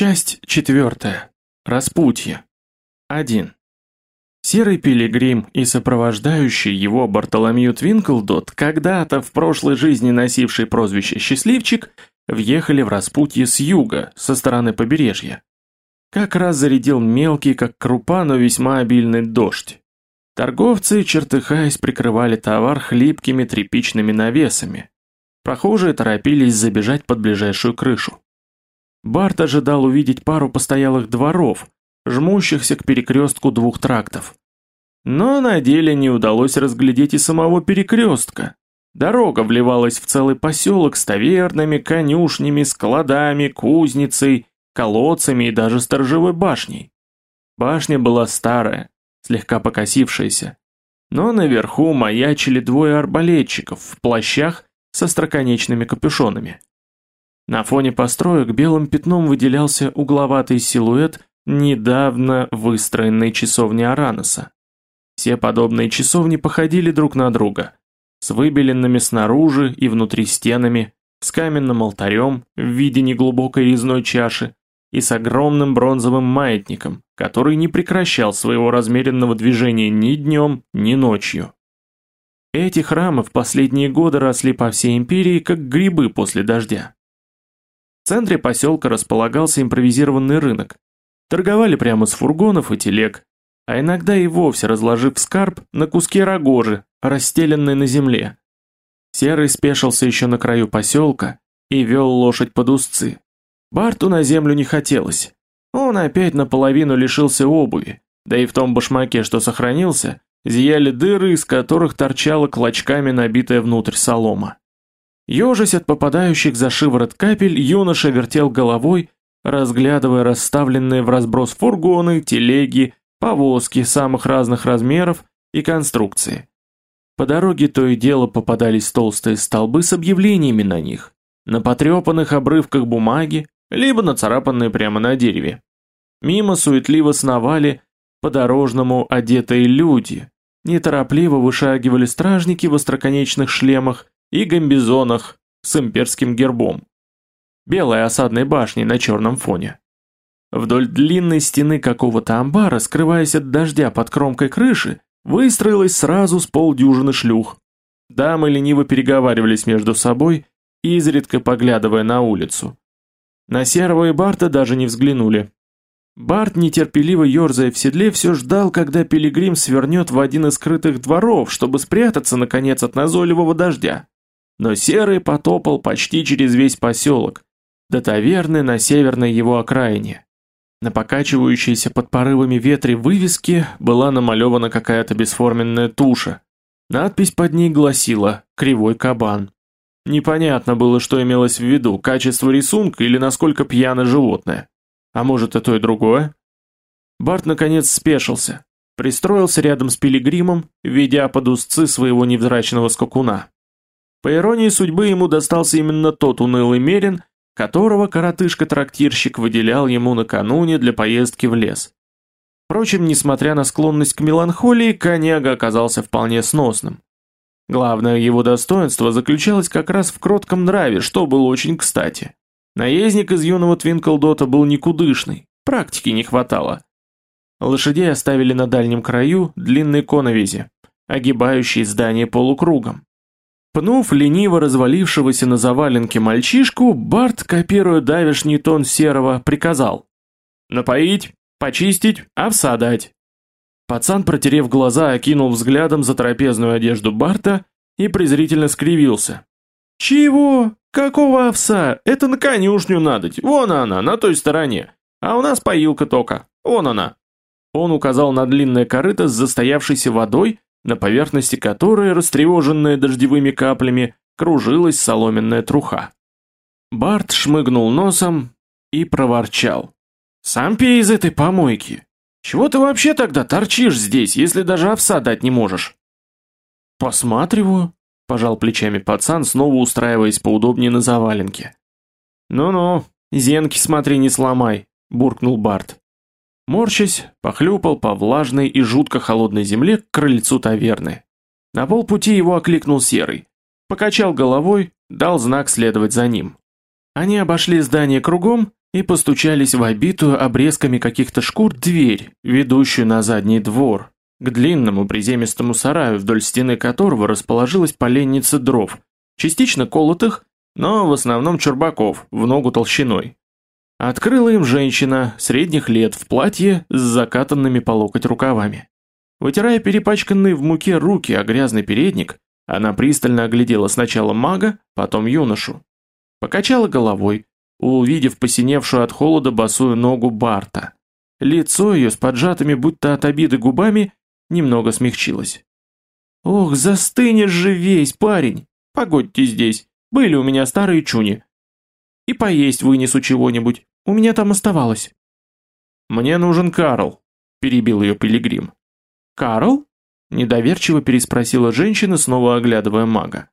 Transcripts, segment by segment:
Часть четвертая. Распутье. 1. Серый пилигрим и сопровождающий его Бартоломью Твинклдот, когда-то в прошлой жизни носивший прозвище «Счастливчик», въехали в распутье с юга, со стороны побережья. Как раз зарядил мелкий, как крупа, но весьма обильный дождь. Торговцы, чертыхаясь, прикрывали товар хлипкими тряпичными навесами. Прохожие торопились забежать под ближайшую крышу. Барт ожидал увидеть пару постоялых дворов, жмущихся к перекрестку двух трактов. Но на деле не удалось разглядеть и самого перекрестка. Дорога вливалась в целый поселок с тавернами, конюшнями, складами, кузницей, колодцами и даже сторожевой башней. Башня была старая, слегка покосившаяся, но наверху маячили двое арбалетчиков в плащах со строконечными капюшонами. На фоне построек белым пятном выделялся угловатый силуэт недавно выстроенной часовни Араноса. Все подобные часовни походили друг на друга, с выбеленными снаружи и внутри стенами, с каменным алтарем в виде неглубокой резной чаши и с огромным бронзовым маятником, который не прекращал своего размеренного движения ни днем, ни ночью. Эти храмы в последние годы росли по всей империи, как грибы после дождя. В центре поселка располагался импровизированный рынок. Торговали прямо с фургонов и телег, а иногда и вовсе разложив скарб на куски рогожи, расстеленной на земле. Серый спешился еще на краю поселка и вел лошадь под узцы. Барту на землю не хотелось. Он опять наполовину лишился обуви, да и в том башмаке, что сохранился, зияли дыры, из которых торчала клочками набитая внутрь солома. Ежась от попадающих за шиворот капель, юноша вертел головой, разглядывая расставленные в разброс фургоны, телеги, повозки самых разных размеров и конструкции. По дороге то и дело попадались толстые столбы с объявлениями на них, на потрепанных обрывках бумаги, либо нацарапанные прямо на дереве. Мимо суетливо сновали по-дорожному одетые люди, неторопливо вышагивали стражники в остроконечных шлемах и гамбизонах с имперским гербом. Белой осадной башней на черном фоне. Вдоль длинной стены какого-то амбара, скрываясь от дождя под кромкой крыши, выстроилось сразу с полдюжины шлюх. Дамы лениво переговаривались между собой, изредка поглядывая на улицу. На Серого и Барта даже не взглянули. Барт, нетерпеливо ерзая в седле, все ждал, когда пилигрим свернет в один из скрытых дворов, чтобы спрятаться, наконец, от назойливого дождя. Но Серый потопал почти через весь поселок, до таверны на северной его окраине. На покачивающейся под порывами ветре вывеске была намалевана какая-то бесформенная туша. Надпись под ней гласила «Кривой кабан». Непонятно было, что имелось в виду, качество рисунка или насколько пьяно животное. А может и то и другое? Барт наконец спешился, пристроился рядом с пилигримом, ведя под узцы своего невзрачного скакуна. По иронии судьбы ему достался именно тот унылый мерин, которого коротышка-трактирщик выделял ему накануне для поездки в лес. Впрочем, несмотря на склонность к меланхолии, коняга оказался вполне сносным. Главное его достоинство заключалось как раз в кротком нраве, что было очень кстати. Наездник из юного Твинклдота был никудышный, практики не хватало. Лошадей оставили на дальнем краю длинной коновизи, огибающей здание полукругом. Пнув лениво развалившегося на заваленке мальчишку, Барт, копируя давишний тон серого, приказал «Напоить, почистить, овса дать». Пацан, протерев глаза, окинул взглядом за трапезную одежду Барта и презрительно скривился. «Чего? Какого овса? Это на конюшню надоть, вон она, на той стороне. А у нас поилка тока, вон она». Он указал на длинное корыто с застоявшейся водой, на поверхности которой, растревоженная дождевыми каплями, кружилась соломенная труха. Барт шмыгнул носом и проворчал. «Сам пей из этой помойки. Чего ты вообще тогда торчишь здесь, если даже овса дать не можешь?» «Посматриваю», – пожал плечами пацан, снова устраиваясь поудобнее на заваленке. «Ну-ну, зенки смотри не сломай», – буркнул Барт. Морщась, похлюпал по влажной и жутко холодной земле к крыльцу таверны. На полпути его окликнул Серый. Покачал головой, дал знак следовать за ним. Они обошли здание кругом и постучались в обитую обрезками каких-то шкур дверь, ведущую на задний двор, к длинному приземистому сараю, вдоль стены которого расположилась поленница дров, частично колотых, но в основном чурбаков, в ногу толщиной. Открыла им женщина, средних лет, в платье с закатанными по локоть рукавами. Вытирая перепачканные в муке руки о грязный передник, она пристально оглядела сначала мага, потом юношу. Покачала головой, увидев посиневшую от холода босую ногу Барта. Лицо ее с поджатыми будто от обиды губами немного смягчилось. «Ох, застынешь же весь, парень! Погодьте здесь, были у меня старые чуни. И поесть вынесу чего-нибудь, у меня там оставалось». «Мне нужен Карл», — перебил ее пилигрим. «Карл?» — недоверчиво переспросила женщина, снова оглядывая мага.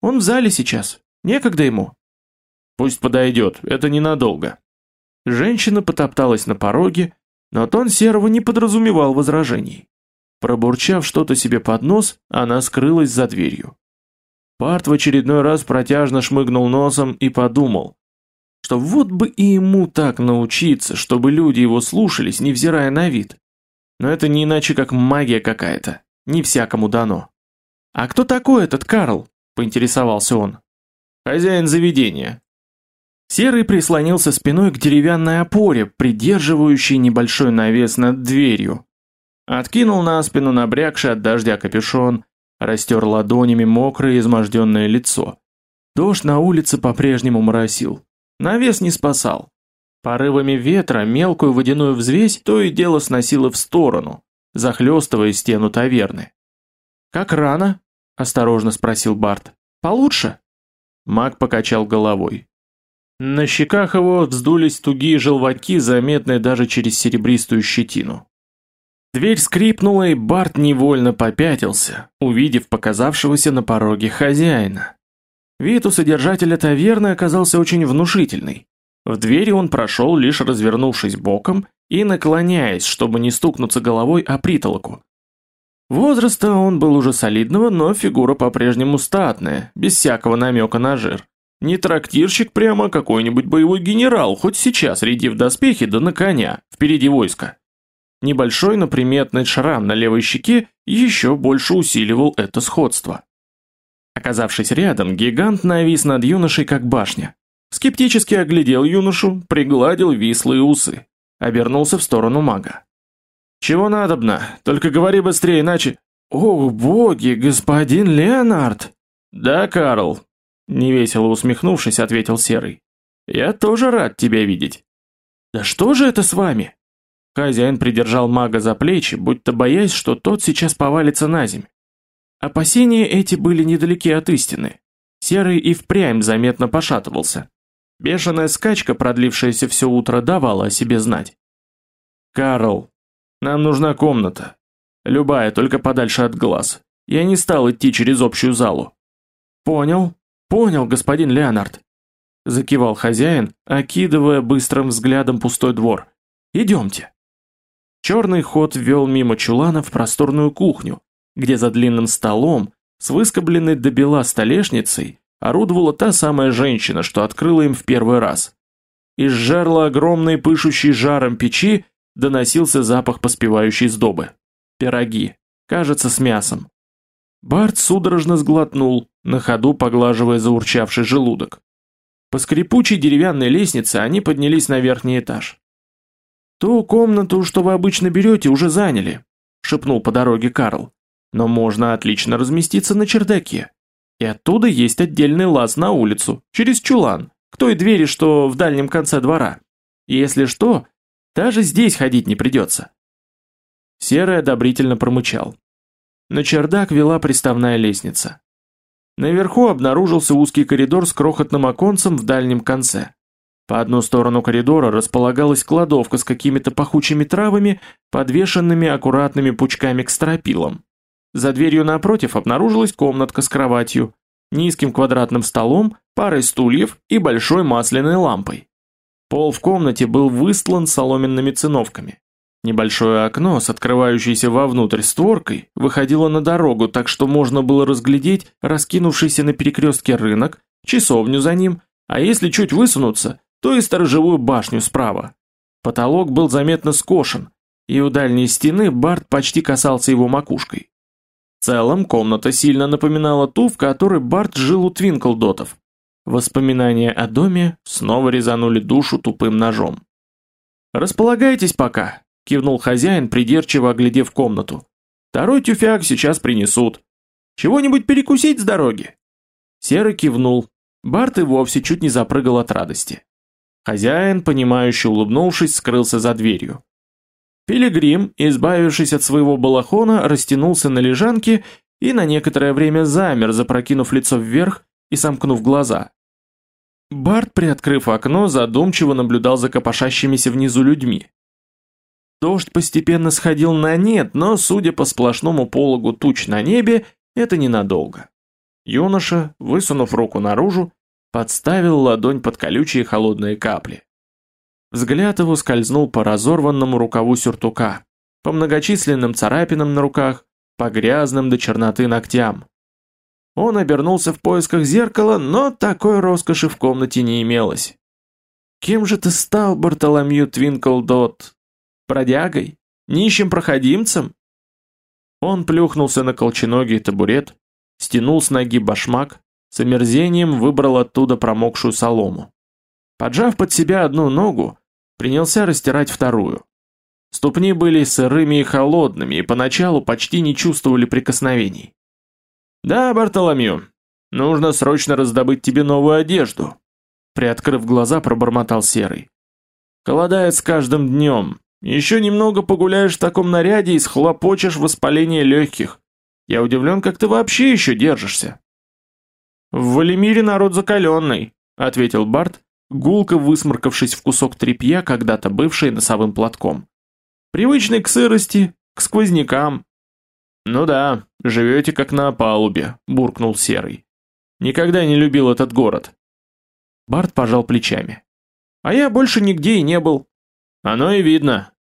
«Он в зале сейчас, некогда ему». «Пусть подойдет, это ненадолго». Женщина потопталась на пороге, но тон Серого не подразумевал возражений. Пробурчав что-то себе под нос, она скрылась за дверью. Парт в очередной раз протяжно шмыгнул носом и подумал, что вот бы и ему так научиться, чтобы люди его слушались, невзирая на вид. Но это не иначе, как магия какая-то, не всякому дано. «А кто такой этот Карл?» – поинтересовался он. «Хозяин заведения». Серый прислонился спиной к деревянной опоре, придерживающей небольшой навес над дверью, Откинул на спину набрякший от дождя капюшон, растер ладонями мокрое изможденное лицо. Дождь на улице по-прежнему моросил. Навес не спасал. Порывами ветра мелкую водяную взвесь то и дело сносило в сторону, захлестывая стену таверны. «Как рано?» – осторожно спросил Барт. «Получше?» Маг покачал головой. На щеках его вздулись тугие желваки, заметные даже через серебристую щетину. Дверь скрипнула, и Барт невольно попятился, увидев показавшегося на пороге хозяина. Вид у содержателя таверны оказался очень внушительный. В двери он прошел, лишь развернувшись боком и наклоняясь, чтобы не стукнуться головой о притолоку. Возраста он был уже солидного, но фигура по-прежнему статная, без всякого намека на жир. Не трактирщик прямо, а какой-нибудь боевой генерал, хоть сейчас, рядив доспехи, да на коня, впереди войска. Небольшой, но приметный шрам на левой щеке еще больше усиливал это сходство. Оказавшись рядом, гигант навис над юношей как башня. Скептически оглядел юношу, пригладил вислые усы. Обернулся в сторону мага. «Чего надобно? Только говори быстрее, иначе...» «О, боги, господин Леонард!» «Да, Карл», — невесело усмехнувшись, ответил Серый. «Я тоже рад тебя видеть». «Да что же это с вами?» Хозяин придержал мага за плечи, будто боясь, что тот сейчас повалится на земь. Опасения эти были недалеки от истины. Серый и впрямь заметно пошатывался. Бешеная скачка, продлившаяся все утро, давала о себе знать. «Карл, нам нужна комната. Любая, только подальше от глаз. Я не стал идти через общую залу». «Понял, понял, господин Леонард», — закивал хозяин, окидывая быстрым взглядом пустой двор. «Идемте». Черный ход вел мимо чулана в просторную кухню, где за длинным столом, с выскобленной до бела столешницей, орудовала та самая женщина, что открыла им в первый раз. Из жерла огромной пышущей жаром печи доносился запах поспевающей сдобы. Пироги, кажется, с мясом. Барт судорожно сглотнул, на ходу поглаживая заурчавший желудок. По скрипучей деревянной лестнице они поднялись на верхний этаж. «Ту комнату, что вы обычно берете, уже заняли», — шепнул по дороге Карл. «Но можно отлично разместиться на чердаке. И оттуда есть отдельный лаз на улицу, через чулан, к той двери, что в дальнем конце двора. Если что, даже здесь ходить не придется». Серый одобрительно промычал. На чердак вела приставная лестница. Наверху обнаружился узкий коридор с крохотным оконцем в дальнем конце. По одну сторону коридора располагалась кладовка с какими-то пахучими травами, подвешенными аккуратными пучками к стропилам. За дверью напротив обнаружилась комнатка с кроватью, низким квадратным столом, парой стульев и большой масляной лампой. Пол в комнате был выстлан соломенными циновками. Небольшое окно с открывающейся вовнутрь створкой выходило на дорогу, так что можно было разглядеть раскинувшийся на перекрестке рынок, часовню за ним, а если чуть высунуться, то и сторожевую башню справа. Потолок был заметно скошен, и у дальней стены Барт почти касался его макушкой. В целом, комната сильно напоминала ту, в которой Барт жил у Твинклдотов. Воспоминания о доме снова резанули душу тупым ножом. «Располагайтесь пока», — кивнул хозяин, придирчиво оглядев комнату. «Второй тюфяк сейчас принесут. Чего-нибудь перекусить с дороги?» Серый кивнул. Барт и вовсе чуть не запрыгал от радости. Хозяин, понимающе улыбнувшись, скрылся за дверью. Пилигрим, избавившись от своего балахона, растянулся на лежанке и на некоторое время замер, запрокинув лицо вверх и сомкнув глаза. Барт, приоткрыв окно, задумчиво наблюдал за копошащимися внизу людьми. Дождь постепенно сходил на нет, но, судя по сплошному пологу туч на небе, это ненадолго. Юноша, высунув руку наружу, подставил ладонь под колючие холодные капли. Взгляд его скользнул по разорванному рукаву сюртука, по многочисленным царапинам на руках, по грязным до черноты ногтям. Он обернулся в поисках зеркала, но такой роскоши в комнате не имелось. «Кем же ты стал, Бартоломью Твинклдот? Бродягой? Нищим проходимцем?» Он плюхнулся на колченогий табурет, стянул с ноги башмак, с омерзением выбрал оттуда промокшую солому. Поджав под себя одну ногу, принялся растирать вторую. Ступни были сырыми и холодными, и поначалу почти не чувствовали прикосновений. «Да, Бартоломью, нужно срочно раздобыть тебе новую одежду», приоткрыв глаза, пробормотал Серый. «Холодает с каждым днем. Еще немного погуляешь в таком наряде и схлопочешь воспаление легких. Я удивлен, как ты вообще еще держишься». «В Валимире народ закаленный», — ответил Барт, гулко высморкавшись в кусок тряпья, когда-то бывший носовым платком. «Привычный к сырости, к сквознякам». «Ну да, живете как на палубе», — буркнул Серый. «Никогда не любил этот город». Барт пожал плечами. «А я больше нигде и не был». «Оно и видно».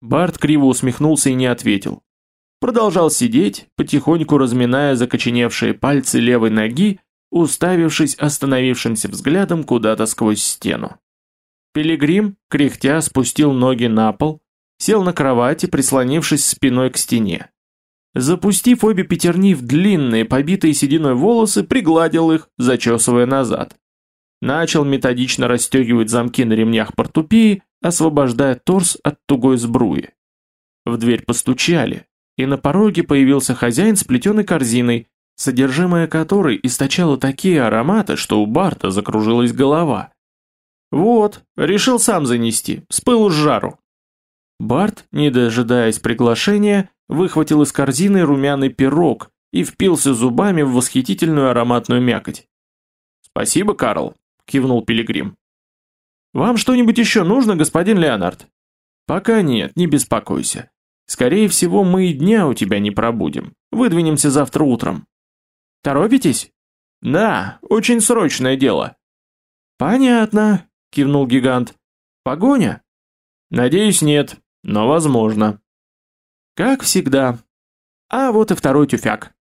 Барт криво усмехнулся и не ответил. Продолжал сидеть, потихоньку разминая закоченевшие пальцы левой ноги уставившись остановившимся взглядом куда-то сквозь стену. Пилигрим, кряхтя, спустил ноги на пол, сел на кровати, прислонившись спиной к стене. Запустив обе пятерни в длинные, побитые сединой волосы, пригладил их, зачесывая назад. Начал методично расстегивать замки на ремнях портупеи, освобождая торс от тугой сбруи. В дверь постучали, и на пороге появился хозяин с плетеной корзиной, содержимое которой источало такие ароматы, что у Барта закружилась голова. «Вот, решил сам занести, с пылу с жару». Барт, не дожидаясь приглашения, выхватил из корзины румяный пирог и впился зубами в восхитительную ароматную мякоть. «Спасибо, Карл», — кивнул Пилигрим. «Вам что-нибудь еще нужно, господин Леонард?» «Пока нет, не беспокойся. Скорее всего, мы и дня у тебя не пробудем. Выдвинемся завтра утром». Торопитесь? Да, очень срочное дело. Понятно, кивнул гигант. Погоня? Надеюсь, нет, но возможно. Как всегда. А вот и второй тюфяк.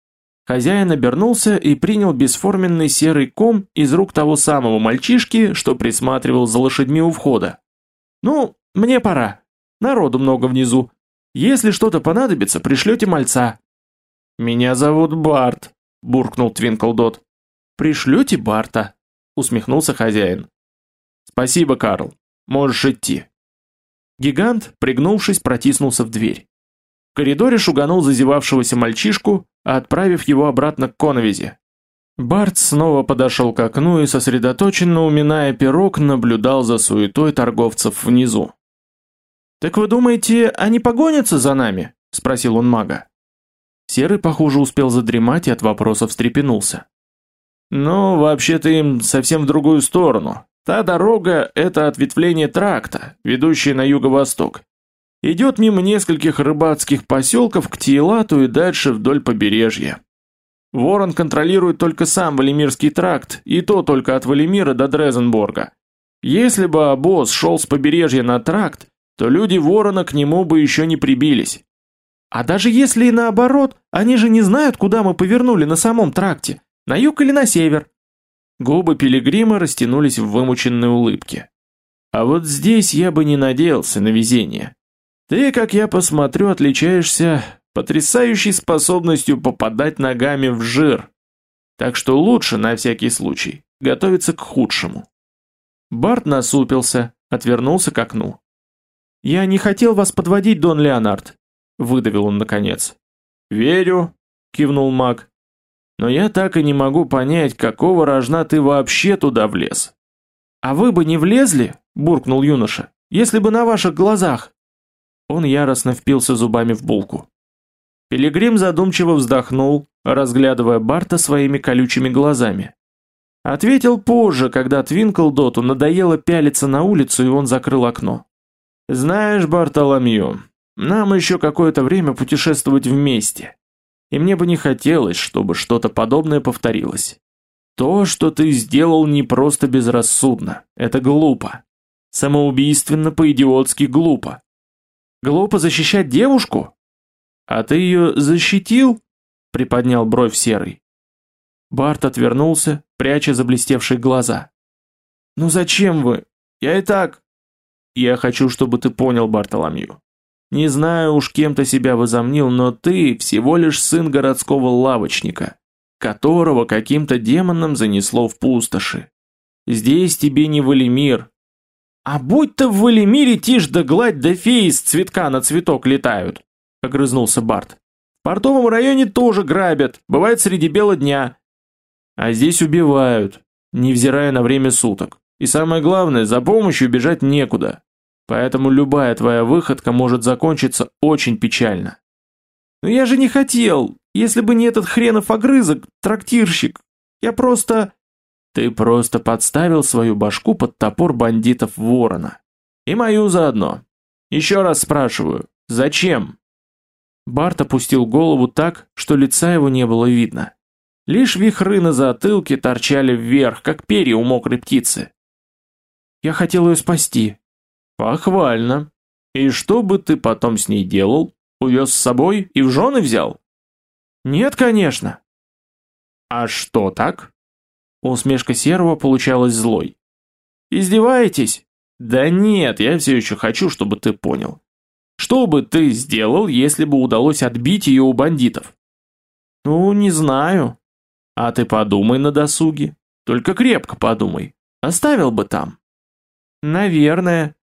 Хозяин обернулся и принял бесформенный серый ком из рук того самого мальчишки, что присматривал за лошадьми у входа. «Ну, мне пора. Народу много внизу. Если что-то понадобится, пришлете мальца». «Меня зовут Барт», буркнул Твинклдот. «Пришлете Барта», — усмехнулся хозяин. «Спасибо, Карл. Можешь идти». Гигант, пригнувшись, протиснулся в дверь. В коридоре шуганул зазевавшегося мальчишку, отправив его обратно к коновизе. Барт снова подошел к окну и, сосредоточенно уминая пирог, наблюдал за суетой торговцев внизу. «Так вы думаете, они погонятся за нами?» – спросил он мага. Серый, похоже, успел задремать и от вопроса встрепенулся. «Ну, вообще-то им совсем в другую сторону. Та дорога – это ответвление тракта, ведущее на юго-восток. Идет мимо нескольких рыбацких поселков к Тиелату и дальше вдоль побережья. Ворон контролирует только сам Валимирский тракт, и то только от Валимира до Дрезенборга. Если бы обоз шел с побережья на тракт, то люди Ворона к нему бы еще не прибились. А даже если и наоборот, они же не знают, куда мы повернули на самом тракте, на юг или на север. Губы пилигрима растянулись в вымученной улыбке. А вот здесь я бы не надеялся на везение. Ты, как я посмотрю, отличаешься потрясающей способностью попадать ногами в жир. Так что лучше, на всякий случай, готовиться к худшему. Барт насупился, отвернулся к окну. «Я не хотел вас подводить, Дон Леонард», — выдавил он наконец. «Верю», — кивнул маг. «Но я так и не могу понять, какого рожна ты вообще туда влез». «А вы бы не влезли?» — буркнул юноша. «Если бы на ваших глазах». Он яростно впился зубами в булку. Пилигрим задумчиво вздохнул, разглядывая Барта своими колючими глазами. Ответил позже, когда Твинклдоту надоело пялиться на улицу, и он закрыл окно. «Знаешь, Бартоломью, нам еще какое-то время путешествовать вместе, и мне бы не хотелось, чтобы что-то подобное повторилось. То, что ты сделал, не просто безрассудно, это глупо. Самоубийственно, по-идиотски глупо. Глупо защищать девушку? А ты ее защитил? Приподнял бровь серый. Барт отвернулся, пряча заблестевшие глаза. «Ну зачем вы? Я и так...» «Я хочу, чтобы ты понял, Бартоломью. Не знаю уж, кем ты себя возомнил, но ты всего лишь сын городского лавочника, которого каким-то демоном занесло в пустоши. Здесь тебе не Валимир. А будь-то в Валимире тишь да гладь да феи с цветка на цветок летают, огрызнулся Барт. В портовом районе тоже грабят, бывает среди бела дня. А здесь убивают, невзирая на время суток. И самое главное, за помощью бежать некуда. Поэтому любая твоя выходка может закончиться очень печально. Но я же не хотел, если бы не этот хренов огрызок, трактирщик. Я просто... Ты просто подставил свою башку под топор бандитов Ворона. И мою заодно. Еще раз спрашиваю, зачем? Барт опустил голову так, что лица его не было видно. Лишь вихры на затылке торчали вверх, как перья у мокрой птицы. Я хотел ее спасти. Похвально. И что бы ты потом с ней делал? Увез с собой и в жены взял? Нет, конечно. А что так? Усмешка Серого получалась злой. Издеваетесь? Да нет, я все еще хочу, чтобы ты понял. Что бы ты сделал, если бы удалось отбить ее у бандитов? Ну, не знаю. А ты подумай на досуге. Только крепко подумай. Оставил бы там? Наверное.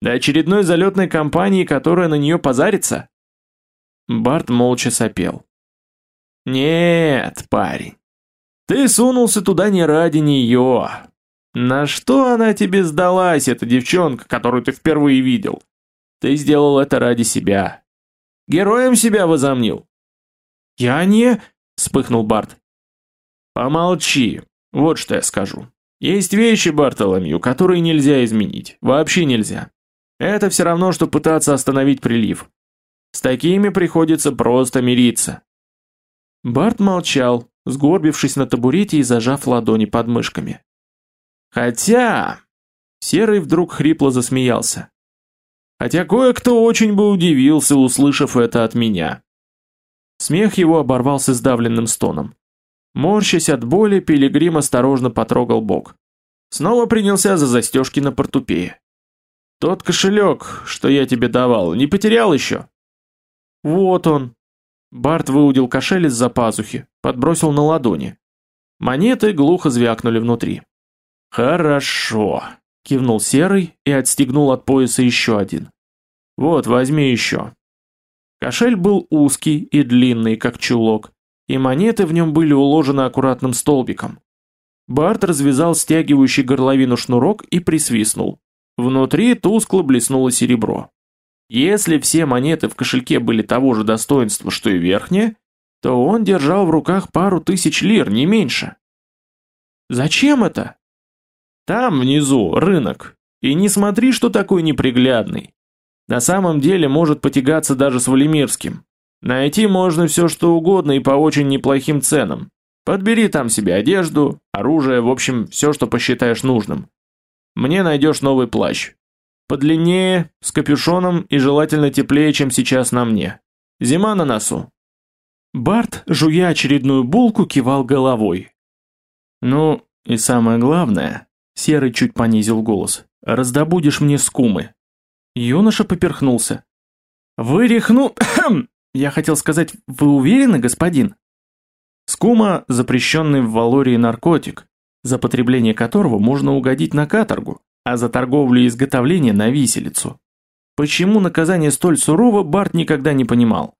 До очередной залетной компании, которая на нее позарится? Барт молча сопел. Нет, парень. Ты сунулся туда не ради нее. На что она тебе сдалась, эта девчонка, которую ты впервые видел? Ты сделал это ради себя. Героем себя возомнил. Я не... Вспыхнул Барт. Помолчи. Вот что я скажу. Есть вещи, Бартоломью, которые нельзя изменить. Вообще нельзя. Это все равно, что пытаться остановить прилив. С такими приходится просто мириться. Барт молчал, сгорбившись на табурете и зажав ладони под мышками. Хотя... Серый вдруг хрипло засмеялся. Хотя кое-кто очень бы удивился, услышав это от меня. Смех его оборвался сдавленным стоном. Морщась от боли, пилигрим осторожно потрогал бок. Снова принялся за застежки на портупее. «Тот кошелек, что я тебе давал, не потерял еще?» «Вот он». Барт выудил кошель из-за пазухи, подбросил на ладони. Монеты глухо звякнули внутри. «Хорошо», — кивнул Серый и отстегнул от пояса еще один. «Вот, возьми еще». Кошель был узкий и длинный, как чулок, и монеты в нем были уложены аккуратным столбиком. Барт развязал стягивающий горловину шнурок и присвистнул. Внутри тускло блеснуло серебро. Если все монеты в кошельке были того же достоинства, что и верхние, то он держал в руках пару тысяч лир, не меньше. Зачем это? Там внизу рынок. И не смотри, что такой неприглядный. На самом деле может потягаться даже с Валимирским. Найти можно все что угодно и по очень неплохим ценам. Подбери там себе одежду, оружие, в общем, все, что посчитаешь нужным. Мне найдешь новый плащ. Подлиннее, с капюшоном и желательно теплее, чем сейчас на мне. Зима на носу. Барт, жуя очередную булку, кивал головой. Ну, и самое главное, Серый чуть понизил голос. раздобудешь мне скумы». Юноша поперхнулся. «Вы рехну...» «Я хотел сказать, вы уверены, господин?» Скума – запрещенный в Валории наркотик, за потребление которого можно угодить на каторгу, а за торговлю и изготовление на виселицу. Почему наказание столь сурово, Барт никогда не понимал.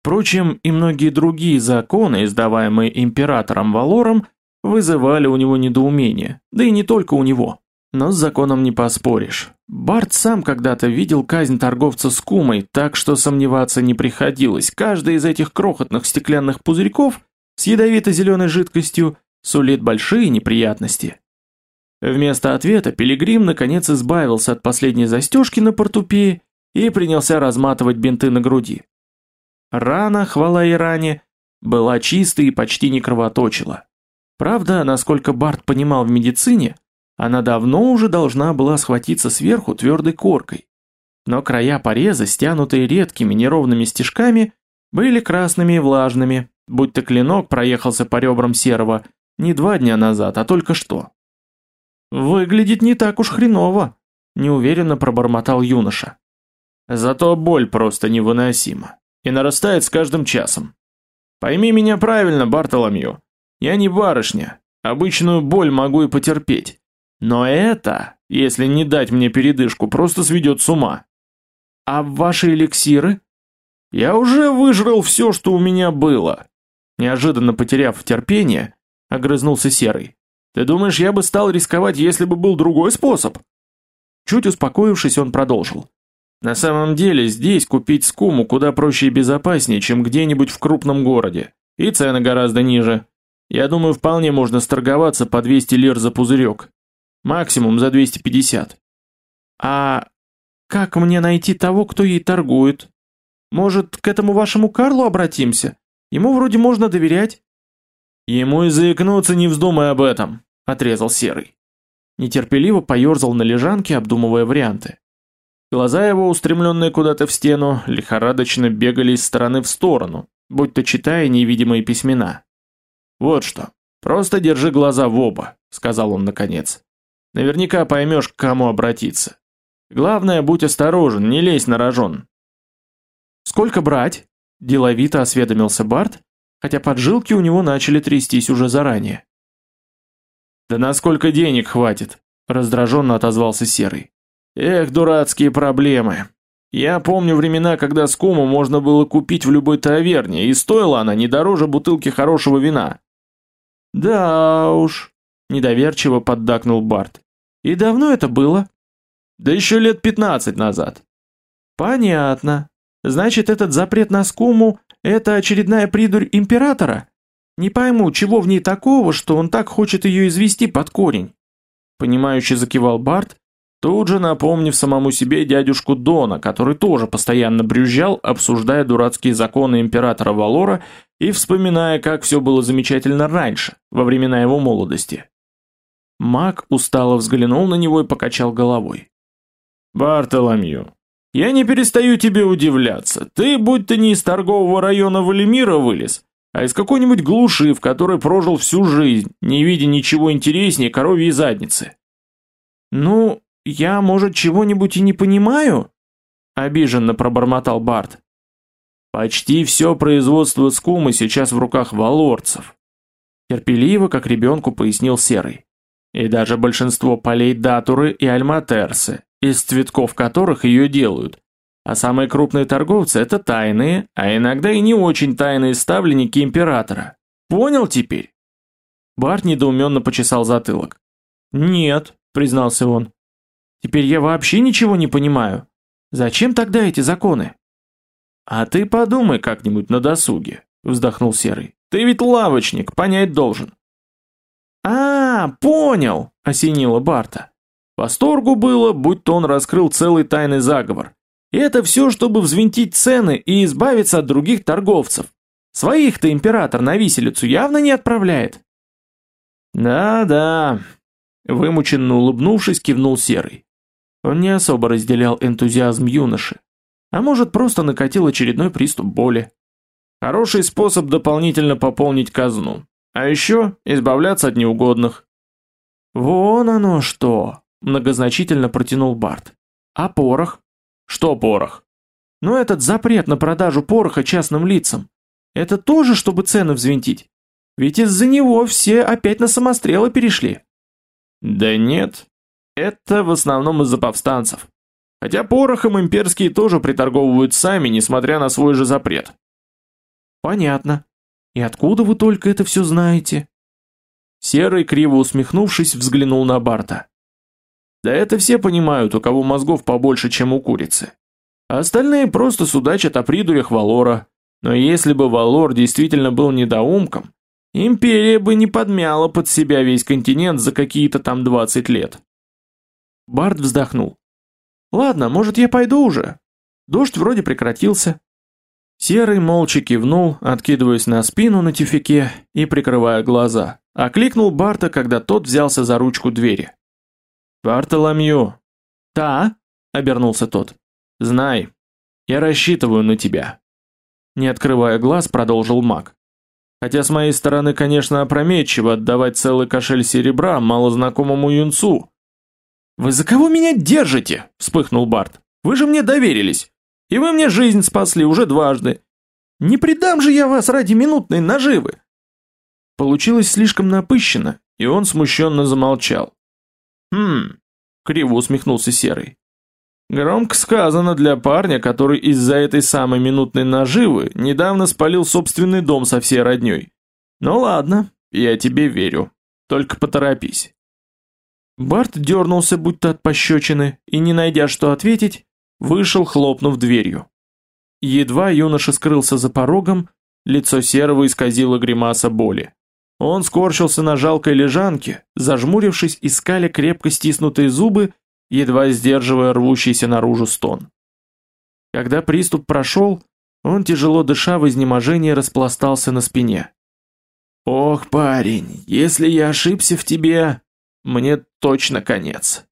Впрочем, и многие другие законы, издаваемые императором Валором, вызывали у него недоумение, да и не только у него. Но с законом не поспоришь. Барт сам когда-то видел казнь торговца с кумой, так что сомневаться не приходилось. Каждый из этих крохотных стеклянных пузырьков с ядовито-зеленой жидкостью сулит большие неприятности. Вместо ответа Пилигрим наконец избавился от последней застежки на портупее и принялся разматывать бинты на груди. Рана, хвала и ране, была чистой и почти не кровоточила. Правда, насколько Барт понимал в медицине, она давно уже должна была схватиться сверху твердой коркой. Но края пореза, стянутые редкими неровными стежками, были красными и влажными, будто клинок проехался по ребрам серого не два дня назад, а только что. «Выглядит не так уж хреново», – неуверенно пробормотал юноша. «Зато боль просто невыносима и нарастает с каждым часом. Пойми меня правильно, Бартоломью, я не барышня, обычную боль могу и потерпеть. Но это, если не дать мне передышку, просто сведет с ума. А ваши эликсиры? Я уже выжрал все, что у меня было. Неожиданно потеряв терпение, огрызнулся Серый. Ты думаешь, я бы стал рисковать, если бы был другой способ? Чуть успокоившись, он продолжил. На самом деле, здесь купить скуму куда проще и безопаснее, чем где-нибудь в крупном городе. И цены гораздо ниже. Я думаю, вполне можно сторговаться по 200 лир за пузырек. Максимум за 250. А как мне найти того, кто ей торгует? Может, к этому вашему Карлу обратимся? Ему вроде можно доверять. Ему и заикнуться не вздумай об этом, отрезал Серый. Нетерпеливо поерзал на лежанке, обдумывая варианты. Глаза его, устремленные куда-то в стену, лихорадочно бегали из стороны в сторону, будто читая невидимые письмена. «Вот что, просто держи глаза в оба», — сказал он наконец. «Наверняка поймешь, к кому обратиться. Главное, будь осторожен, не лезь на рожон». «Сколько брать?» – деловито осведомился Барт, хотя поджилки у него начали трястись уже заранее. «Да насколько денег хватит?» – раздраженно отозвался Серый. «Эх, дурацкие проблемы. Я помню времена, когда скуму можно было купить в любой таверне, и стоила она не дороже бутылки хорошего вина». «Да уж», – недоверчиво поддакнул Барт. «И давно это было?» «Да еще лет пятнадцать назад». «Понятно. Значит, этот запрет на скуму это очередная придурь императора? Не пойму, чего в ней такого, что он так хочет ее извести под корень. Понимающе закивал Барт, тут же напомнив самому себе дядюшку Дона, который тоже постоянно брюзжал, обсуждая дурацкие законы императора Валора и вспоминая, как все было замечательно раньше, во времена его молодости. Маг устало взглянул на него и покачал головой. «Бартоломью, я не перестаю тебе удивляться. Ты будь-то не из торгового района Валимира вылез, а из какой-нибудь глуши, в которой прожил всю жизнь, не видя ничего интереснее коровьей задницы. Ну, я, может, чего-нибудь и не понимаю? Обиженно пробормотал Барт. Почти все производство скумы сейчас в руках валорцев. Терпеливо, как ребенку, пояснил Серый. И даже большинство полей Датуры и Альматерсы, из цветков которых ее делают. А самые крупные торговцы – это тайные, а иногда и не очень тайные ставленники императора. Понял теперь? Барт недоуменно почесал затылок. «Нет», – признался он. «Теперь я вообще ничего не понимаю. Зачем тогда эти законы?» «А ты подумай как-нибудь на досуге», – вздохнул Серый. «Ты ведь лавочник, понять должен». «А, понял!» – осенило Барта. Восторгу было, будто он раскрыл целый тайный заговор. И это все, чтобы взвинтить цены и избавиться от других торговцев. Своих-то император на виселицу явно не отправляет. Да-да, вымученно улыбнувшись, кивнул Серый. Он не особо разделял энтузиазм юноши. А может, просто накатил очередной приступ боли. Хороший способ дополнительно пополнить казну. А еще избавляться от неугодных. Вон оно что, многозначительно протянул Барт. А порох? Что порох? Ну этот запрет на продажу пороха частным лицам. Это тоже, чтобы цены взвинтить? Ведь из-за него все опять на самострелы перешли. Да нет, это в основном из-за повстанцев. Хотя порохом имперские тоже приторговывают сами, несмотря на свой же запрет. Понятно. И откуда вы только это все знаете? Серый, криво усмехнувшись, взглянул на Барта. Да это все понимают, у кого мозгов побольше, чем у курицы. А остальные просто судачат о придурях Валора. Но если бы Валор действительно был недоумком, империя бы не подмяла под себя весь континент за какие-то там 20 лет. Барт вздохнул. Ладно, может я пойду уже? Дождь вроде прекратился. Серый молча кивнул, откидываясь на спину на тюфике и прикрывая глаза. Окликнул Барта, когда тот взялся за ручку двери. «Бартоломью!» «Та?» — обернулся тот. «Знай, я рассчитываю на тебя». Не открывая глаз, продолжил маг. Хотя с моей стороны, конечно, опрометчиво отдавать целый кошель серебра малознакомому юнцу. «Вы за кого меня держите?» — вспыхнул Барт. «Вы же мне доверились. И вы мне жизнь спасли уже дважды. Не предам же я вас ради минутной наживы. Получилось слишком напыщенно, и он смущенно замолчал. Хм, криво усмехнулся Серый. Громко сказано для парня, который из-за этой самой минутной наживы недавно спалил собственный дом со всей роднёй. Ну ладно, я тебе верю. Только поторопись. Барт дернулся будто от пощечины и, не найдя что ответить, Вышел, хлопнув дверью. Едва юноша скрылся за порогом, лицо серого исказило гримаса боли. Он скорчился на жалкой лежанке, зажмурившись, искали крепко стиснутые зубы, едва сдерживая рвущийся наружу стон. Когда приступ прошел, он, тяжело дыша в изнеможении, распластался на спине. «Ох, парень, если я ошибся в тебе, мне точно конец».